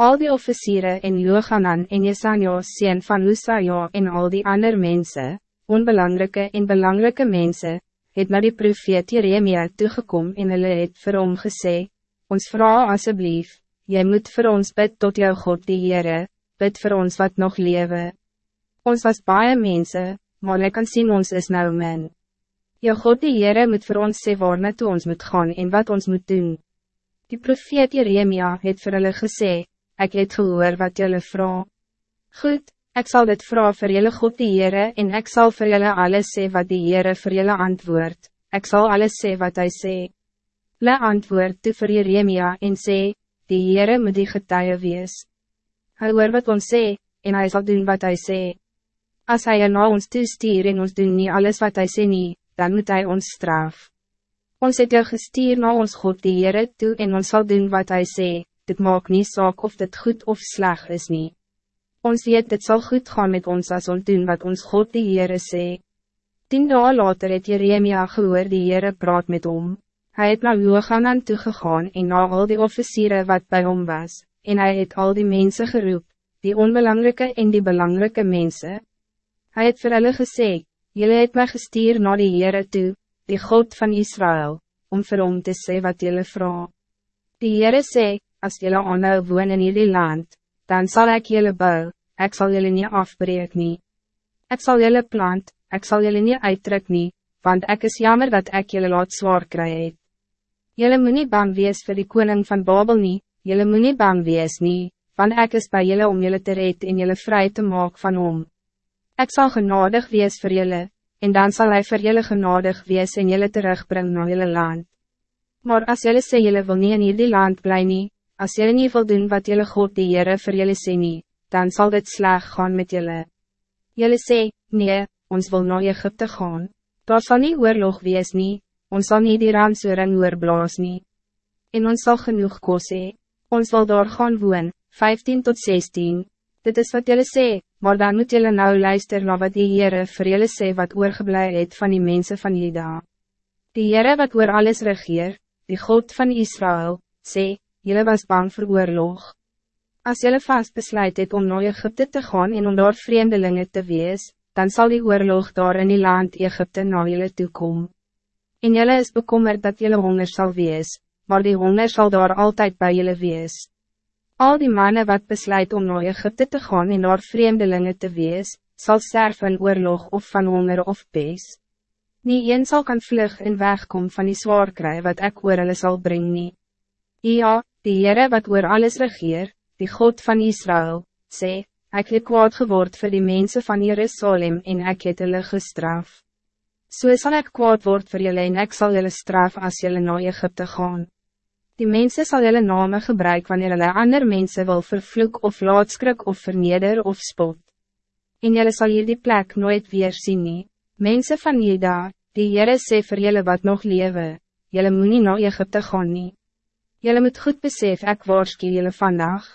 Al die officieren en Johanan en Jesanjo sien van Lusajo en al die andere mensen, onbelangrijke en belangrijke mensen, het naar die profeet Jeremia toegekom en hulle het vir hom gesê, Ons vrouw alsjeblieft, jy moet voor ons bid tot jou God die Heere, bid voor ons wat nog lewe. Ons was baie mensen, maar ek kan zien ons is nou men. Jou God die Heere moet voor ons sê waar toe ons moet gaan en wat ons moet doen. Die profeet Jeremia het vir hulle gesê, ik het gehoor wat jullie vraag. Goed, ik zal dit vraag voor jullie God die Heere en ik zal voor jullie alles sê wat die Heere voor jullie antwoord. Ik zal alles sê wat hij sê. Le antwoord toe vir Jeremia en sê, die Heere moet die getuie wees. Hy hoor wat ons sê, en hij zal doen wat hij sê. Als hij er na ons toestuur en ons doen niet alles wat hij sê nie, dan moet hij ons straf. Ons het jou gestuur na ons God die Heere toe en ons zal doen wat hij sê dit maakt niet saak of dit goed of slecht is niet. Ons weet dit zal goed gaan met ons als ons doen wat ons God die Heere sê. Tien dagen later het Jeremia gehoor die Heere praat met hom. Hij het na Johanan toegegaan en na al die officieren wat bij hom was, en hij het al die mensen geroep, die onbelangrijke en die belangrijke mensen. Hij het vir hulle gesê, Julle het my gestuur na die Heere toe, die God van Israël, om vir hom te sê wat julle vraag. Die Heere sê, als jullie aanhou woon in jullie land, dan zal ik jullie bouw, ik zal jullie niet afbreken nie. Ik zal jullie plant, ik zal jullie niet uittrek nie, want ik is jammer dat ik jullie laat zwaar krijg. Jullie moet niet bang wees voor die koning van Babel nie, jullie moet niet bang wees nie, want ik is bij jullie om jullie te red en jullie vrij te maken van om. Ik zal genadig wees voor jullie, en dan zal hij voor jullie genadig wees en jullie terugbrengen naar jullie land. Maar als jullie sê jullie wil niet in jullie land blij nie, Als jullie niet wil doen wat jullie God die Heere vir jullie sê nie, dan zal dit sleg gaan met jullie. Jullie sê, nee, ons wil naar Egypte gaan. Daar sal nie oorlog wees nie, ons zal niet die ransoring oorblaas nie. En ons zal genoeg kos hee. Ons wil daar gaan woon, 15 tot 16. Dit is wat jullie sê, maar dan moet jullie nou luister na wat die Heere vir jullie sê wat oorgeblij het van die mensen van Juda. Die Heere wat oor alles regeer, die God van Israël, sê, jullie was bang voor oorlog. Als jullie vast besluit het om naar Egypte te gaan en om daar vreemdelingen te wees, dan zal die oorlog daar in die land Egypte naar jullie toe kom. En jullie is bekommerd dat jullie honger zal wees, maar die honger zal daar altijd bij jullie wees. Al die mannen wat besluit om naar Egypte te gaan en daar vreemdelingen te wees, zal sterven in oorlog of van honger of pees. Nie een zal kan vlug en wegkom van die zwaar kry wat ek oor hulle sal bring nie. Ja, die Heere wat oor alles regeer, die God van Israël, sê, ek het kwaad geword voor die mensen van Jerusalem en ek het hulle gestraf. So sal ek kwaad word voor julle en ek sal julle straf as julle na Egypte gaan. Die mensen zal julle name gebruik wanneer hulle ander mensen wil vervloek of laatskrik of verneder of spot. En julle sal hier die plek nooit weer zien nie. Mensen van Jeda, die Heere sê vir julle wat nog lewe, julle moet nie na Egypte gaan nie. Jullie moet goed besef ek waarskie jullie vandaag,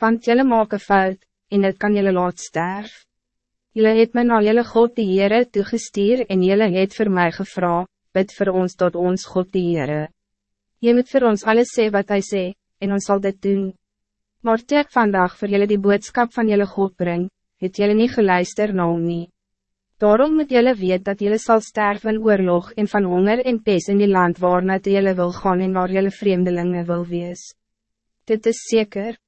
want jullie maak een fout, en het kan jullie laat sterf. Jullie het my na jullie God die Heere toegestuur en jullie het voor mij gevra, bid voor ons tot ons God die Heere. Je moet voor ons alles sê wat hij sê, en ons zal dit doen. Maar toe ek vandaag voor jullie die boodschap van jullie God breng, het jullie niet geluister na hom nie. Daarom moet jullie weten dat jullie zal sterven in oorlog en van honger en pes in die land waar net jullie wil gaan en waar jullie vreemdelingen wil wees. Dit is zeker.